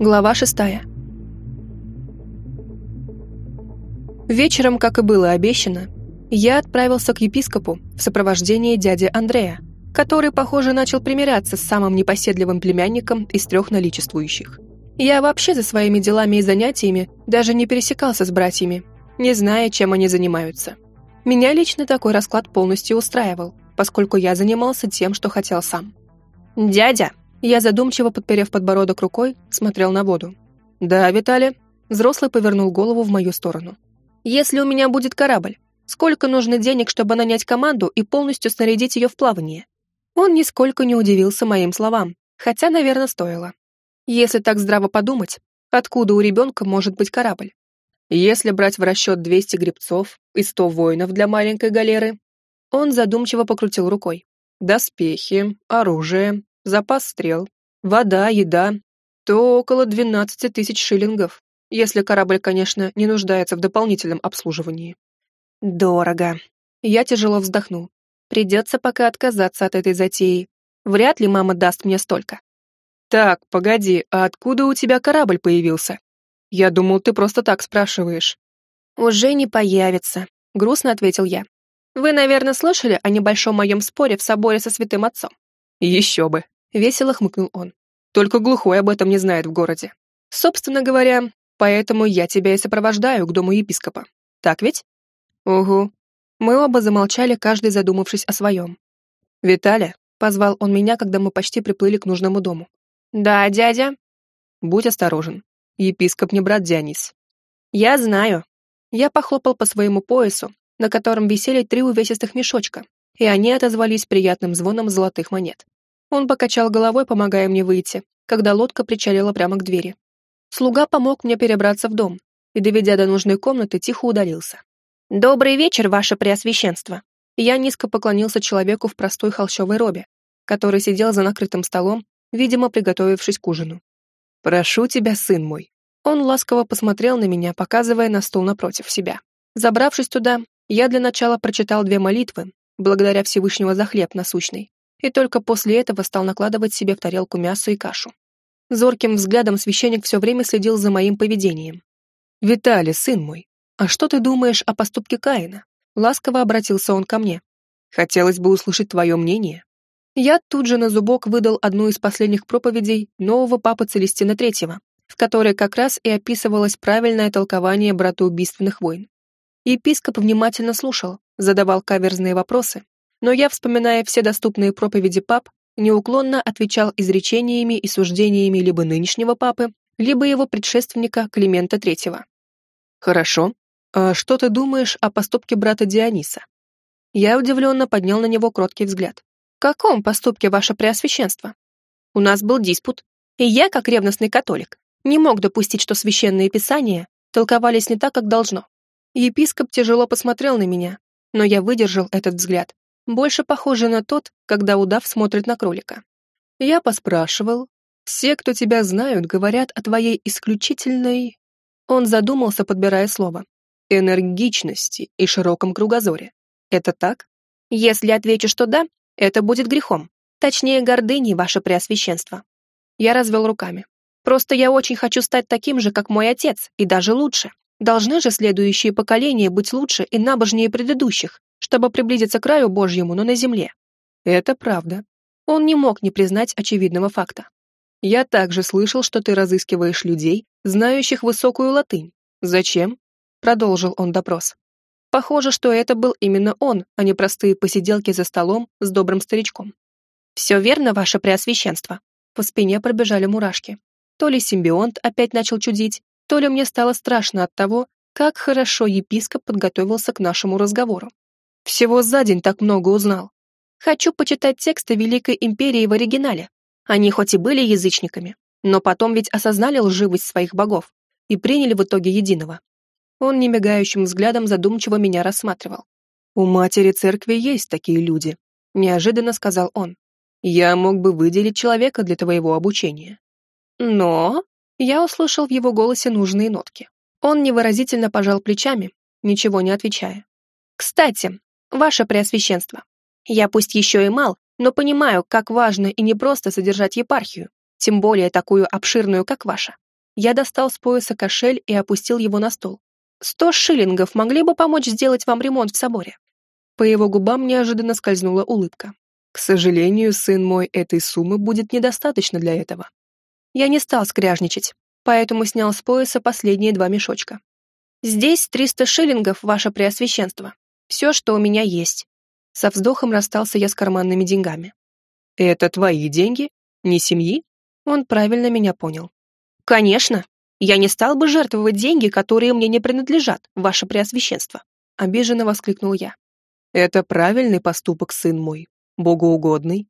Глава шестая. Вечером, как и было обещано, я отправился к епископу в сопровождении дяди Андрея, который, похоже, начал примиряться с самым непоседливым племянником из трех наличествующих. Я вообще за своими делами и занятиями даже не пересекался с братьями, не зная, чем они занимаются. Меня лично такой расклад полностью устраивал, поскольку я занимался тем, что хотел сам. «Дядя!» Я задумчиво, подперев подбородок рукой, смотрел на воду. «Да, Виталий?» Взрослый повернул голову в мою сторону. «Если у меня будет корабль, сколько нужно денег, чтобы нанять команду и полностью снарядить ее в плавание?» Он нисколько не удивился моим словам, хотя, наверное, стоило. Если так здраво подумать, откуда у ребенка может быть корабль? Если брать в расчет 200 гребцов и 100 воинов для маленькой галеры, он задумчиво покрутил рукой. Доспехи, оружие, запас стрел, вода, еда, то около 12 тысяч шиллингов, если корабль, конечно, не нуждается в дополнительном обслуживании. Дорого. Я тяжело вздохнул. Придется пока отказаться от этой затеи. Вряд ли мама даст мне столько. Так, погоди, а откуда у тебя корабль появился? Я думал, ты просто так спрашиваешь. Уже не появится, грустно ответил я. Вы, наверное, слышали о небольшом моем споре в соборе со святым отцом? Еще бы, весело хмыкнул он. Только глухой об этом не знает в городе. Собственно говоря, поэтому я тебя и сопровождаю к дому епископа. Так ведь? Угу. Мы оба замолчали, каждый задумавшись о своем. «Виталя», — позвал он меня, когда мы почти приплыли к нужному дому. «Да, дядя?» «Будь осторожен. Епископ не брат Дионис». «Я знаю». Я похлопал по своему поясу, на котором висели три увесистых мешочка, и они отозвались приятным звоном золотых монет. Он покачал головой, помогая мне выйти, когда лодка причалила прямо к двери. Слуга помог мне перебраться в дом и, доведя до нужной комнаты, тихо удалился. «Добрый вечер, ваше преосвященство!» Я низко поклонился человеку в простой холщовой робе, который сидел за накрытым столом, видимо, приготовившись к ужину. «Прошу тебя, сын мой!» Он ласково посмотрел на меня, показывая на стол напротив себя. Забравшись туда, я для начала прочитал две молитвы, благодаря Всевышнего за хлеб насущный, и только после этого стал накладывать себе в тарелку мясо и кашу. Зорким взглядом священник все время следил за моим поведением. «Виталий, сын мой, а что ты думаешь о поступке Каина?» Ласково обратился он ко мне. «Хотелось бы услышать твое мнение». Я тут же на зубок выдал одну из последних проповедей нового папы Целестина III, в которой как раз и описывалось правильное толкование братоубийственных войн. Епископ внимательно слушал, задавал каверзные вопросы, но я, вспоминая все доступные проповеди пап, неуклонно отвечал изречениями и суждениями либо нынешнего папы, либо его предшественника Климента III. «Хорошо. А что ты думаешь о поступке брата Диониса?» Я удивленно поднял на него кроткий взгляд. «В каком поступке, ваше преосвященство? У нас был диспут, и я, как ревностный католик, не мог допустить, что священные писания толковались не так, как должно. Епископ тяжело посмотрел на меня, но я выдержал этот взгляд, больше похожий на тот, когда удав смотрит на кролика. Я поспрашивал. Все, кто тебя знают, говорят о твоей исключительной... Он задумался, подбирая слово. Энергичности и широком кругозоре. Это так? Если отвечу, что да, это будет грехом. Точнее, гордыней, ваше преосвященство. Я развел руками. Просто я очень хочу стать таким же, как мой отец, и даже лучше. Должны же следующие поколения быть лучше и набожнее предыдущих, чтобы приблизиться к краю Божьему, но на земле. Это правда. Он не мог не признать очевидного факта. Я также слышал, что ты разыскиваешь людей, знающих высокую латынь. Зачем? Продолжил он допрос. Похоже, что это был именно он, а не простые посиделки за столом с добрым старичком. «Все верно, ваше преосвященство». По спине пробежали мурашки. То ли симбионт опять начал чудить, то ли мне стало страшно от того, как хорошо епископ подготовился к нашему разговору. Всего за день так много узнал. Хочу почитать тексты Великой Империи в оригинале. Они хоть и были язычниками, но потом ведь осознали лживость своих богов и приняли в итоге единого. Он немигающим взглядом задумчиво меня рассматривал. «У матери церкви есть такие люди», — неожиданно сказал он. «Я мог бы выделить человека для твоего обучения». «Но...» Я услышал в его голосе нужные нотки. Он невыразительно пожал плечами, ничего не отвечая. «Кстати, ваше преосвященство, я пусть еще и мал, но понимаю, как важно и непросто содержать епархию, тем более такую обширную, как ваша. Я достал с пояса кошель и опустил его на стол. «Сто шиллингов могли бы помочь сделать вам ремонт в соборе?» По его губам неожиданно скользнула улыбка. «К сожалению, сын мой, этой суммы будет недостаточно для этого». Я не стал скряжничать, поэтому снял с пояса последние два мешочка. «Здесь триста шиллингов, ваше преосвященство. Все, что у меня есть». Со вздохом расстался я с карманными деньгами. «Это твои деньги? Не семьи?» Он правильно меня понял. «Конечно. Я не стал бы жертвовать деньги, которые мне не принадлежат, ваше преосвященство», — обиженно воскликнул я. «Это правильный поступок, сын мой, богоугодный».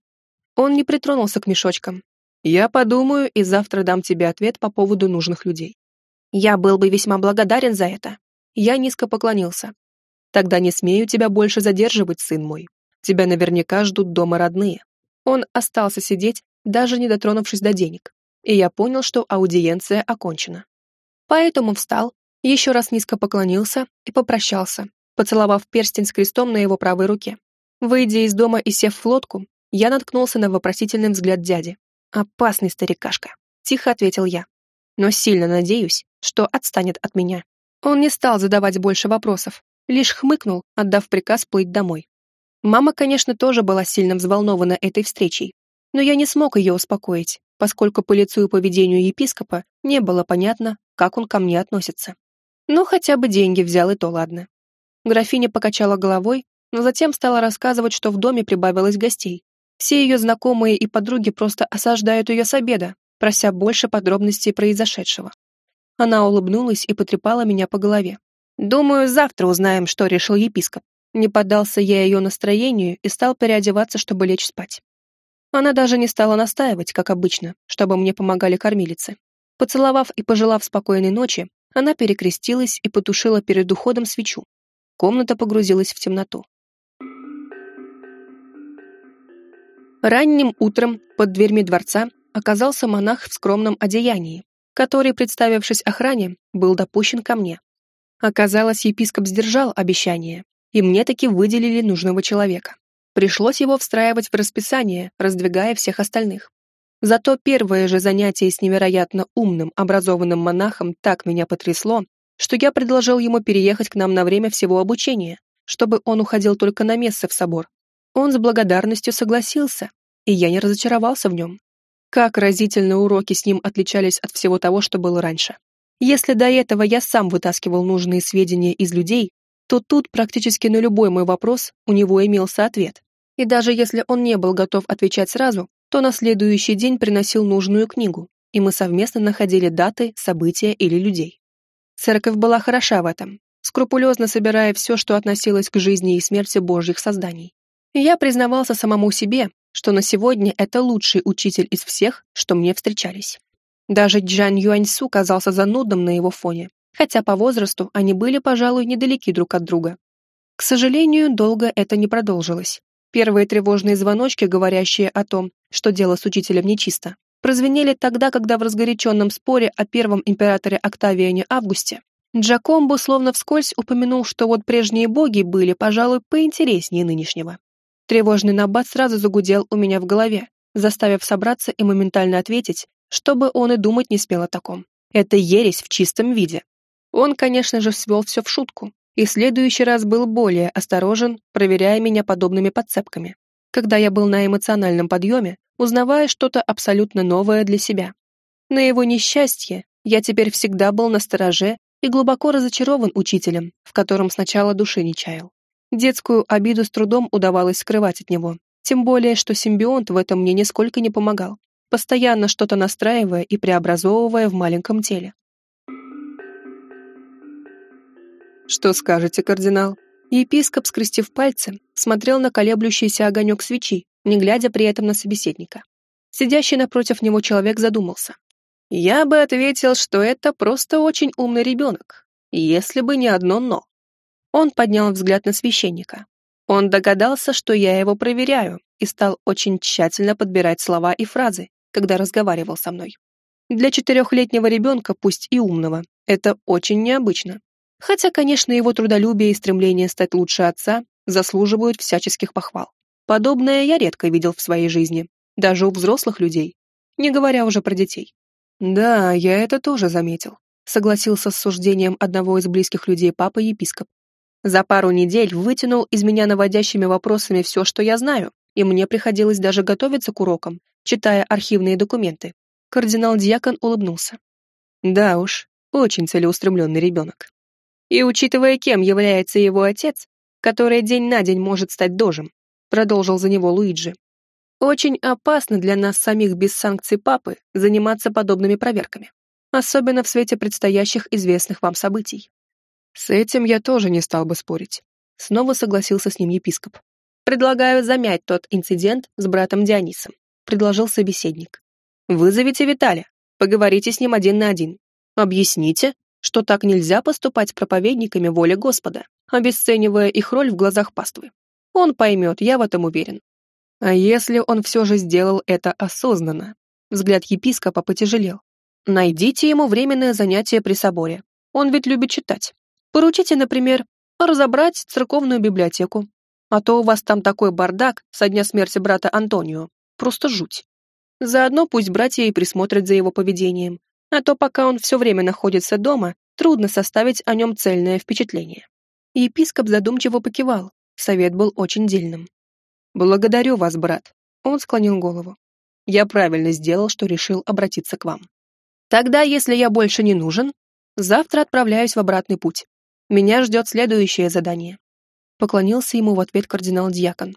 Он не притронулся к мешочкам. «Я подумаю и завтра дам тебе ответ по поводу нужных людей». Я был бы весьма благодарен за это. Я низко поклонился. «Тогда не смею тебя больше задерживать, сын мой. Тебя наверняка ждут дома родные». Он остался сидеть, даже не дотронувшись до денег и я понял, что аудиенция окончена. Поэтому встал, еще раз низко поклонился и попрощался, поцеловав перстень с крестом на его правой руке. Выйдя из дома и сев в лодку, я наткнулся на вопросительный взгляд дяди. «Опасный старикашка», — тихо ответил я. «Но сильно надеюсь, что отстанет от меня». Он не стал задавать больше вопросов, лишь хмыкнул, отдав приказ плыть домой. Мама, конечно, тоже была сильно взволнована этой встречей, но я не смог ее успокоить, поскольку по лицу и поведению епископа не было понятно, как он ко мне относится. Ну, хотя бы деньги взял, и то ладно. Графиня покачала головой, но затем стала рассказывать, что в доме прибавилось гостей. Все ее знакомые и подруги просто осаждают ее с обеда, прося больше подробностей произошедшего. Она улыбнулась и потрепала меня по голове. «Думаю, завтра узнаем, что решил епископ». Не поддался я ее настроению и стал переодеваться, чтобы лечь спать. Она даже не стала настаивать, как обычно, чтобы мне помогали кормилицы. Поцеловав и пожелав спокойной ночи, она перекрестилась и потушила перед уходом свечу. Комната погрузилась в темноту. Ранним утром под дверьми дворца оказался монах в скромном одеянии, который, представившись охране, был допущен ко мне. Оказалось, епископ сдержал обещание, и мне таки выделили нужного человека. Пришлось его встраивать в расписание, раздвигая всех остальных. Зато первое же занятие с невероятно умным, образованным монахом так меня потрясло, что я предложил ему переехать к нам на время всего обучения, чтобы он уходил только на место в собор. Он с благодарностью согласился, и я не разочаровался в нем. Как разительно уроки с ним отличались от всего того, что было раньше. Если до этого я сам вытаскивал нужные сведения из людей, то тут практически на любой мой вопрос у него имелся ответ. И даже если он не был готов отвечать сразу, то на следующий день приносил нужную книгу, и мы совместно находили даты, события или людей. Церковь была хороша в этом, скрупулезно собирая все, что относилось к жизни и смерти Божьих созданий. И я признавался самому себе, что на сегодня это лучший учитель из всех, что мне встречались. Даже Джан Юаньсу казался занудным на его фоне, хотя по возрасту они были, пожалуй, недалеки друг от друга. К сожалению, долго это не продолжилось. Первые тревожные звоночки, говорящие о том, что дело с учителем нечисто, прозвенели тогда, когда в разгоряченном споре о первом императоре Октавиане Августе Джакомбо словно вскользь упомянул, что вот прежние боги были, пожалуй, поинтереснее нынешнего. Тревожный набат сразу загудел у меня в голове, заставив собраться и моментально ответить, чтобы он и думать не смел о таком. Это ересь в чистом виде. Он, конечно же, свел все в шутку, и в следующий раз был более осторожен, проверяя меня подобными подцепками, когда я был на эмоциональном подъеме, узнавая что-то абсолютно новое для себя. На его несчастье я теперь всегда был на стороже и глубоко разочарован учителем, в котором сначала души не чаял. Детскую обиду с трудом удавалось скрывать от него, тем более, что симбионт в этом мне нисколько не помогал, постоянно что-то настраивая и преобразовывая в маленьком теле. «Что скажете, кардинал?» Епископ, скрестив пальцы, смотрел на колеблющийся огонек свечи, не глядя при этом на собеседника. Сидящий напротив него человек задумался. «Я бы ответил, что это просто очень умный ребенок, если бы не одно «но». Он поднял взгляд на священника. Он догадался, что я его проверяю, и стал очень тщательно подбирать слова и фразы, когда разговаривал со мной. Для четырехлетнего ребенка, пусть и умного, это очень необычно. Хотя, конечно, его трудолюбие и стремление стать лучше отца заслуживают всяческих похвал. Подобное я редко видел в своей жизни, даже у взрослых людей, не говоря уже про детей. Да, я это тоже заметил, согласился с суждением одного из близких людей папы епископ. За пару недель вытянул из меня наводящими вопросами все, что я знаю, и мне приходилось даже готовиться к урокам, читая архивные документы. Кардинал-дьякон улыбнулся. Да уж, очень целеустремленный ребенок. И учитывая, кем является его отец, который день на день может стать дожем, продолжил за него Луиджи. Очень опасно для нас самих без санкций папы заниматься подобными проверками, особенно в свете предстоящих известных вам событий. С этим я тоже не стал бы спорить. Снова согласился с ним епископ. Предлагаю замять тот инцидент с братом Дионисом, предложил собеседник. Вызовите Виталя, поговорите с ним один на один. Объясните, что так нельзя поступать с проповедниками воли Господа, обесценивая их роль в глазах паствы. Он поймет, я в этом уверен. А если он все же сделал это осознанно? Взгляд епископа потяжелел. Найдите ему временное занятие при соборе. Он ведь любит читать. Поручите, например, разобрать церковную библиотеку. А то у вас там такой бардак со дня смерти брата Антонио. Просто жуть. Заодно пусть братья и присмотрят за его поведением. А то пока он все время находится дома, трудно составить о нем цельное впечатление. Епископ задумчиво покивал. Совет был очень дельным. «Благодарю вас, брат», — он склонил голову. «Я правильно сделал, что решил обратиться к вам. Тогда, если я больше не нужен, завтра отправляюсь в обратный путь. Меня ждет следующее задание». Поклонился ему в ответ кардинал-дьякон.